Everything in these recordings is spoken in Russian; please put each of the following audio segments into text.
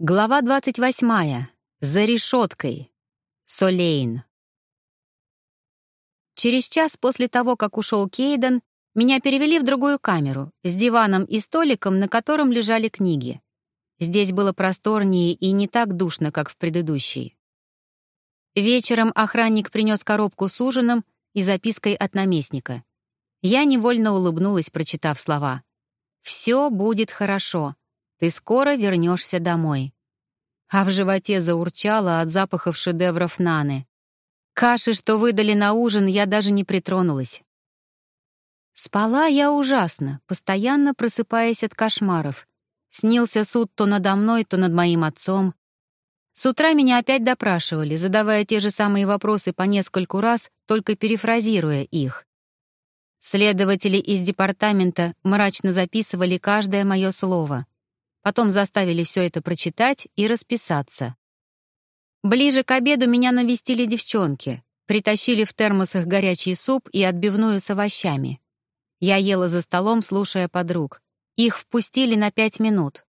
Глава 28. За решеткой. Солейн. Через час после того, как ушел Кейден, меня перевели в другую камеру с диваном и столиком, на котором лежали книги. Здесь было просторнее и не так душно, как в предыдущей. Вечером охранник принес коробку с ужином и запиской от наместника. Я невольно улыбнулась, прочитав слова. «Все будет хорошо. Ты скоро вернешься домой. А в животе заурчало от запахов шедевров Наны. Каши, что выдали на ужин, я даже не притронулась. Спала я ужасно, постоянно просыпаясь от кошмаров. Снился суд то надо мной, то над моим отцом. С утра меня опять допрашивали, задавая те же самые вопросы по нескольку раз, только перефразируя их. Следователи из департамента мрачно записывали каждое мое слово. Потом заставили все это прочитать и расписаться. Ближе к обеду меня навестили девчонки, притащили в термосах горячий суп и отбивную с овощами. Я ела за столом, слушая подруг. Их впустили на пять минут.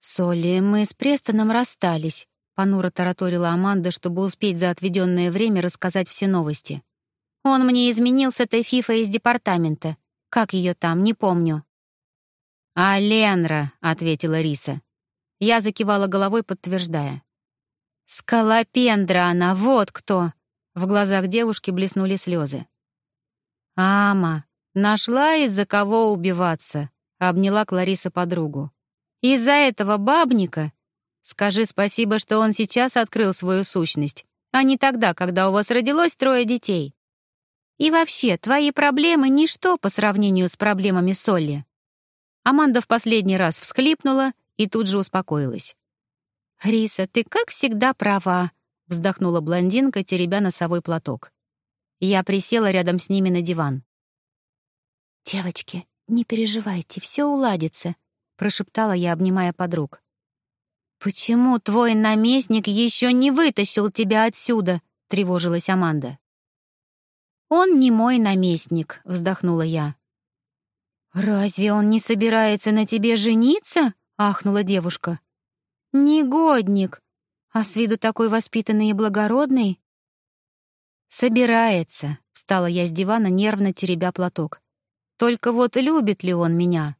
«Соли, мы с Престоном расстались», — понуро тараторила Аманда, чтобы успеть за отведенное время рассказать все новости. «Он мне изменил с этой фифой из департамента. Как ее там, не помню». «А Ленра», — ответила Риса. Я закивала головой, подтверждая. «Скалопендра она, вот кто!» В глазах девушки блеснули слезы. «Ама, нашла из-за кого убиваться», — обняла Клариса подругу. «Из-за этого бабника? Скажи спасибо, что он сейчас открыл свою сущность, а не тогда, когда у вас родилось трое детей. И вообще, твои проблемы — ничто по сравнению с проблемами Солли». Аманда в последний раз всхлипнула и тут же успокоилась. «Риса, ты как всегда права», — вздохнула блондинка, теребя носовой платок. Я присела рядом с ними на диван. «Девочки, не переживайте, все уладится», — прошептала я, обнимая подруг. «Почему твой наместник еще не вытащил тебя отсюда?» — тревожилась Аманда. «Он не мой наместник», — вздохнула я. «Разве он не собирается на тебе жениться?» — ахнула девушка. «Негодник! А с виду такой воспитанный и благородный?» «Собирается», — встала я с дивана, нервно теребя платок. «Только вот любит ли он меня?»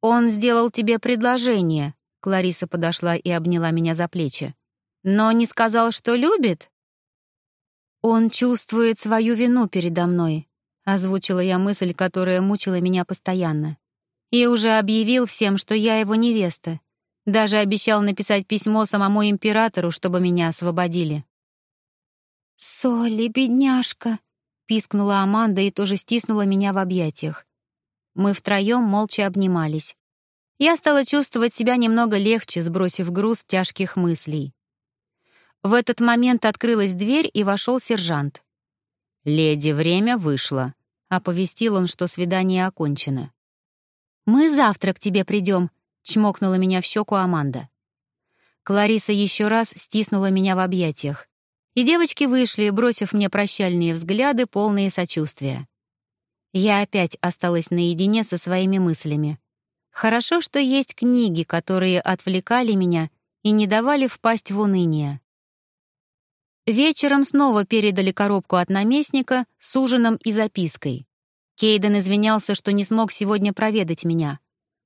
«Он сделал тебе предложение», — Клариса подошла и обняла меня за плечи. «Но не сказал, что любит?» «Он чувствует свою вину передо мной», Озвучила я мысль, которая мучила меня постоянно. И уже объявил всем, что я его невеста. Даже обещал написать письмо самому императору, чтобы меня освободили. «Соли, бедняжка!» — пискнула Аманда и тоже стиснула меня в объятиях. Мы втроем молча обнимались. Я стала чувствовать себя немного легче, сбросив груз тяжких мыслей. В этот момент открылась дверь, и вошел сержант. «Леди, время вышло», — оповестил он, что свидание окончено. «Мы завтра к тебе придем», — чмокнула меня в щеку Аманда. Клариса еще раз стиснула меня в объятиях, и девочки вышли, бросив мне прощальные взгляды, полные сочувствия. Я опять осталась наедине со своими мыслями. Хорошо, что есть книги, которые отвлекали меня и не давали впасть в уныние. Вечером снова передали коробку от наместника с ужином и запиской. Кейден извинялся, что не смог сегодня проведать меня.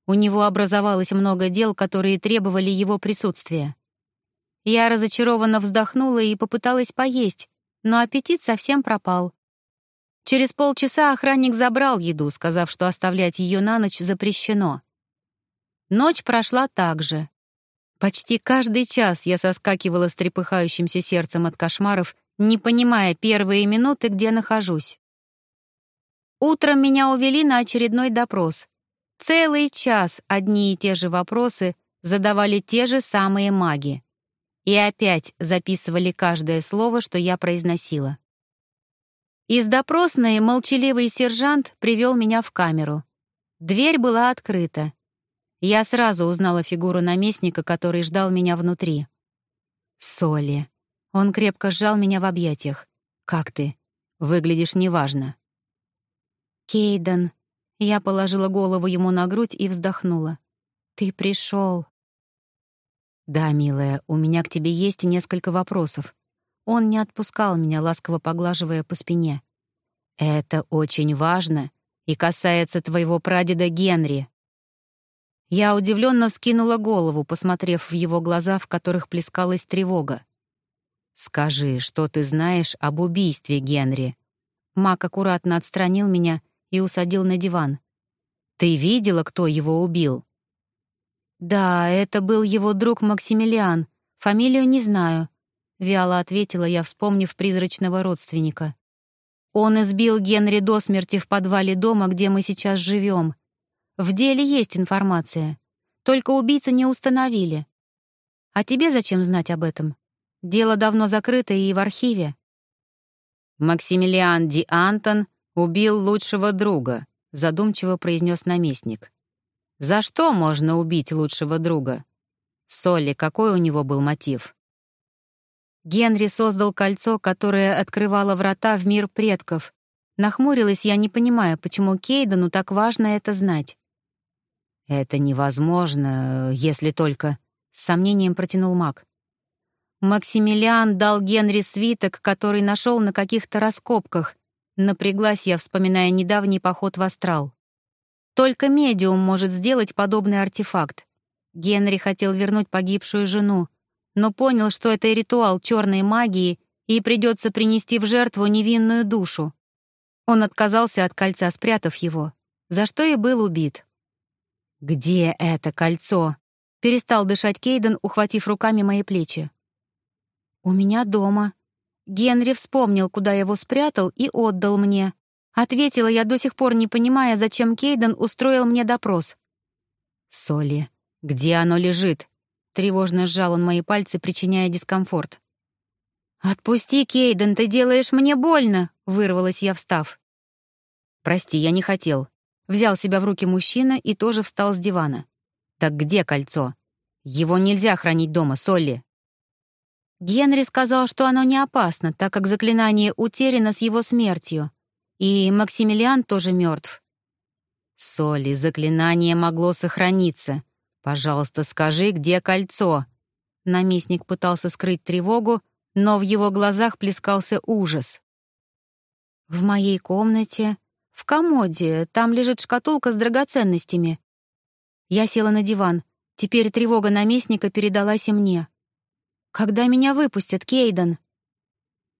У него образовалось много дел, которые требовали его присутствия. Я разочарованно вздохнула и попыталась поесть, но аппетит совсем пропал. Через полчаса охранник забрал еду, сказав, что оставлять ее на ночь запрещено. Ночь прошла так же. Почти каждый час я соскакивала с трепыхающимся сердцем от кошмаров, не понимая первые минуты, где нахожусь. Утром меня увели на очередной допрос. Целый час одни и те же вопросы задавали те же самые маги. И опять записывали каждое слово, что я произносила. Из допросной молчаливый сержант привел меня в камеру. Дверь была открыта. Я сразу узнала фигуру наместника, который ждал меня внутри. Соли. Он крепко сжал меня в объятиях. «Как ты? Выглядишь неважно». «Кейден». Я положила голову ему на грудь и вздохнула. «Ты пришел. «Да, милая, у меня к тебе есть несколько вопросов». Он не отпускал меня, ласково поглаживая по спине. «Это очень важно и касается твоего прадеда Генри». Я удивленно вскинула голову, посмотрев в его глаза, в которых плескалась тревога. «Скажи, что ты знаешь об убийстве Генри?» Мак аккуратно отстранил меня и усадил на диван. «Ты видела, кто его убил?» «Да, это был его друг Максимилиан. Фамилию не знаю», — вяло ответила я, вспомнив призрачного родственника. «Он избил Генри до смерти в подвале дома, где мы сейчас живем. В деле есть информация. Только убийцу не установили. А тебе зачем знать об этом? Дело давно закрыто и в архиве». «Максимилиан Ди Антон убил лучшего друга», — задумчиво произнес наместник. «За что можно убить лучшего друга? Солли, какой у него был мотив?» Генри создал кольцо, которое открывало врата в мир предков. Нахмурилась я, не понимая, почему Кейдену так важно это знать. «Это невозможно, если только...» — с сомнением протянул маг. Максимилиан дал Генри свиток, который нашел на каких-то раскопках. Напряглась я, вспоминая недавний поход в астрал. Только медиум может сделать подобный артефакт. Генри хотел вернуть погибшую жену, но понял, что это ритуал черной магии и придется принести в жертву невинную душу. Он отказался от кольца, спрятав его, за что и был убит. «Где это кольцо?» — перестал дышать Кейден, ухватив руками мои плечи. «У меня дома». Генри вспомнил, куда его спрятал, и отдал мне. Ответила я, до сих пор не понимая, зачем Кейден устроил мне допрос. «Соли, где оно лежит?» Тревожно сжал он мои пальцы, причиняя дискомфорт. «Отпусти, Кейден, ты делаешь мне больно!» — вырвалась я, встав. «Прости, я не хотел». Взял себя в руки мужчина и тоже встал с дивана. «Так где кольцо? Его нельзя хранить дома, Солли!» Генри сказал, что оно не опасно, так как заклинание утеряно с его смертью. И Максимилиан тоже мертв. Соли, заклинание могло сохраниться. Пожалуйста, скажи, где кольцо? Наместник пытался скрыть тревогу, но в его глазах плескался ужас. В моей комнате, в комоде, там лежит шкатулка с драгоценностями. Я села на диван. Теперь тревога наместника передалась и мне. «Когда меня выпустят, Кейден?»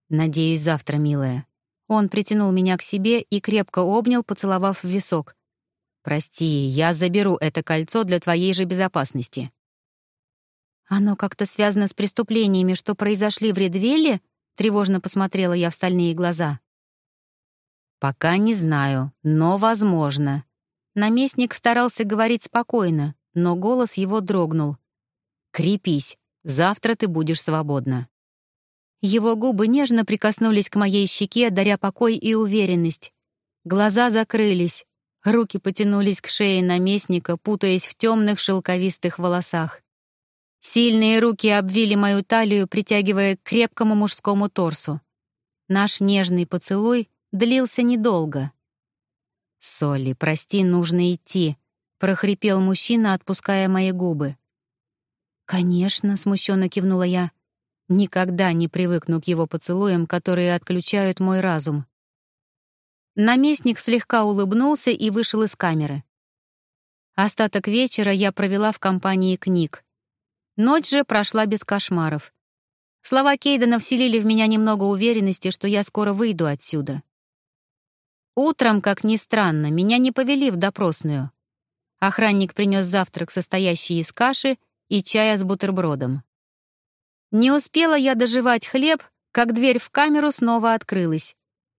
«Надеюсь, завтра, милая». Он притянул меня к себе и крепко обнял, поцеловав в висок. «Прости, я заберу это кольцо для твоей же безопасности». «Оно как-то связано с преступлениями, что произошли в Редвилле?» Тревожно посмотрела я в стальные глаза. «Пока не знаю, но возможно». Наместник старался говорить спокойно, но голос его дрогнул. «Крепись, Завтра ты будешь свободна». Его губы нежно прикоснулись к моей щеке, даря покой и уверенность. Глаза закрылись, руки потянулись к шее наместника, путаясь в темных шелковистых волосах. Сильные руки обвили мою талию, притягивая к крепкому мужскому торсу. Наш нежный поцелуй длился недолго. «Солли, прости, нужно идти», — прохрипел мужчина, отпуская мои губы. «Конечно», — смущенно кивнула я. «Никогда не привыкну к его поцелуям, которые отключают мой разум». Наместник слегка улыбнулся и вышел из камеры. Остаток вечера я провела в компании книг. Ночь же прошла без кошмаров. Слова Кейдена вселили в меня немного уверенности, что я скоро выйду отсюда. Утром, как ни странно, меня не повели в допросную. Охранник принес завтрак, состоящий из каши, и чая с бутербродом. Не успела я доживать хлеб, как дверь в камеру снова открылась.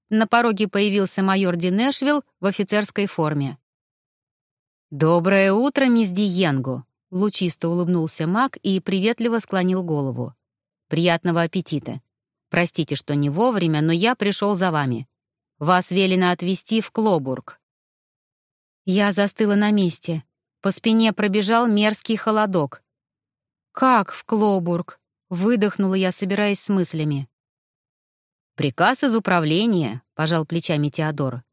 На пороге появился майор Динешвилл в офицерской форме. «Доброе утро, мисс Диенгу!» — лучисто улыбнулся маг и приветливо склонил голову. «Приятного аппетита! Простите, что не вовремя, но я пришел за вами. Вас велено отвезти в Клобург». Я застыла на месте. По спине пробежал мерзкий холодок. «Как в Клобург?» — выдохнула я, собираясь с мыслями. «Приказ из управления», — пожал плечами Теодор.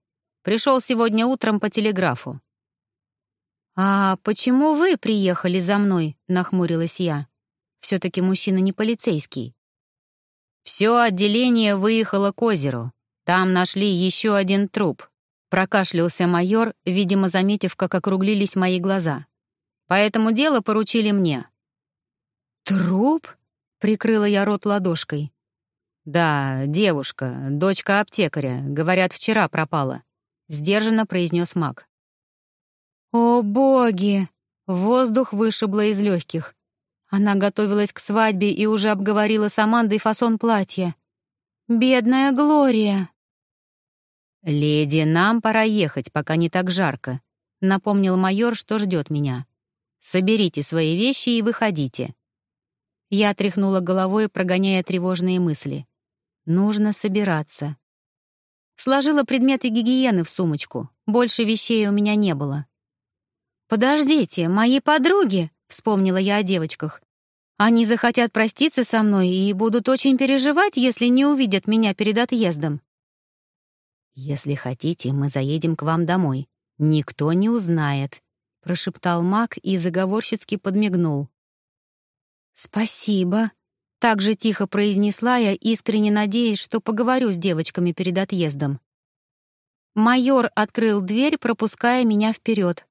«Пришел сегодня утром по телеграфу». «А почему вы приехали за мной?» — нахмурилась я. Все-таки мужчина не полицейский. Все отделение выехало к озеру. Там нашли еще один труп. Прокашлялся майор, видимо, заметив, как округлились мои глаза. Поэтому дело поручили мне. «Труп?» — прикрыла я рот ладошкой. «Да, девушка, дочка аптекаря, говорят, вчера пропала», — сдержанно произнес маг. «О, боги!» — воздух вышибло из легких. Она готовилась к свадьбе и уже обговорила с Амандой фасон платья. «Бедная Глория!» «Леди, нам пора ехать, пока не так жарко», — напомнил майор, что ждет меня. «Соберите свои вещи и выходите». Я тряхнула головой, прогоняя тревожные мысли. «Нужно собираться». Сложила предметы гигиены в сумочку. Больше вещей у меня не было. «Подождите, мои подруги!» — вспомнила я о девочках. «Они захотят проститься со мной и будут очень переживать, если не увидят меня перед отъездом». «Если хотите, мы заедем к вам домой. Никто не узнает», — прошептал маг и заговорщицки подмигнул. «Спасибо», — так же тихо произнесла я, искренне надеясь, что поговорю с девочками перед отъездом. Майор открыл дверь, пропуская меня вперед.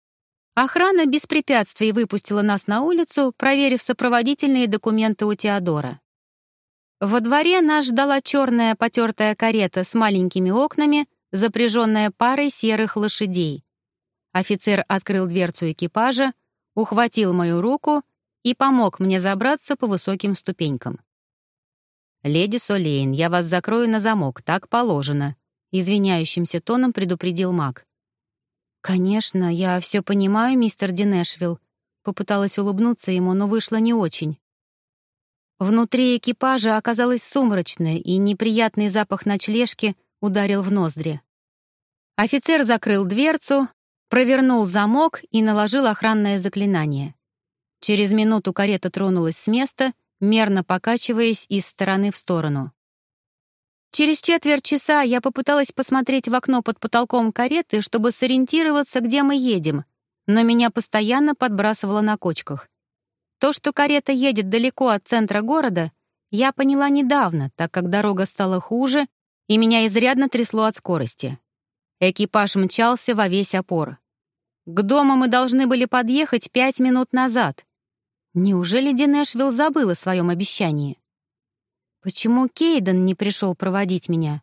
Охрана без препятствий выпустила нас на улицу, проверив сопроводительные документы у Теодора. Во дворе нас ждала черная потертая карета с маленькими окнами, запряженная парой серых лошадей. Офицер открыл дверцу экипажа, ухватил мою руку и помог мне забраться по высоким ступенькам. «Леди Солейн, я вас закрою на замок, так положено», — извиняющимся тоном предупредил маг. «Конечно, я все понимаю, мистер Динешвилл», — попыталась улыбнуться ему, но вышло не очень. Внутри экипажа оказалось сумрачно, и неприятный запах ночлежки ударил в ноздри. Офицер закрыл дверцу, провернул замок и наложил охранное заклинание. Через минуту карета тронулась с места, мерно покачиваясь из стороны в сторону. Через четверть часа я попыталась посмотреть в окно под потолком кареты, чтобы сориентироваться, где мы едем, но меня постоянно подбрасывало на кочках. То, что карета едет далеко от центра города, я поняла недавно, так как дорога стала хуже, и меня изрядно трясло от скорости. Экипаж мчался во весь опор. К дому мы должны были подъехать пять минут назад. Неужели Динешвилл забыл о своем обещании? Почему Кейден не пришел проводить меня?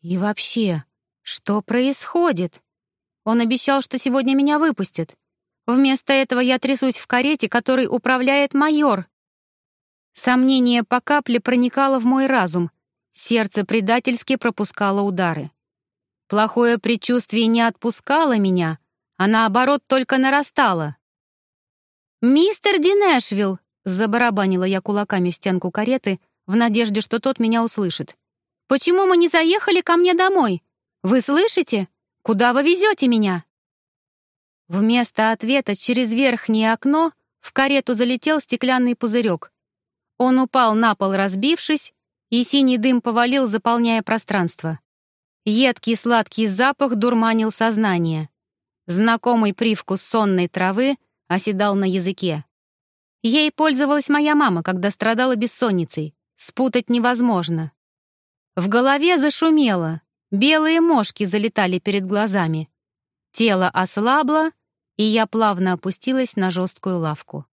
И вообще, что происходит? Он обещал, что сегодня меня выпустят. Вместо этого я трясусь в карете, которой управляет майор. Сомнение по капле проникало в мой разум. Сердце предательски пропускало удары. Плохое предчувствие не отпускало меня, а наоборот только нарастало. «Мистер Динешвилл!» — забарабанила я кулаками в стенку кареты, в надежде, что тот меня услышит. «Почему мы не заехали ко мне домой? Вы слышите? Куда вы везете меня?» Вместо ответа через верхнее окно в карету залетел стеклянный пузырек. Он упал на пол, разбившись, и синий дым повалил, заполняя пространство. Едкий сладкий запах дурманил сознание. Знакомый привкус сонной травы оседал на языке. Ей пользовалась моя мама, когда страдала бессонницей. Спутать невозможно. В голове зашумело, белые мошки залетали перед глазами. Тело ослабло, и я плавно опустилась на жесткую лавку.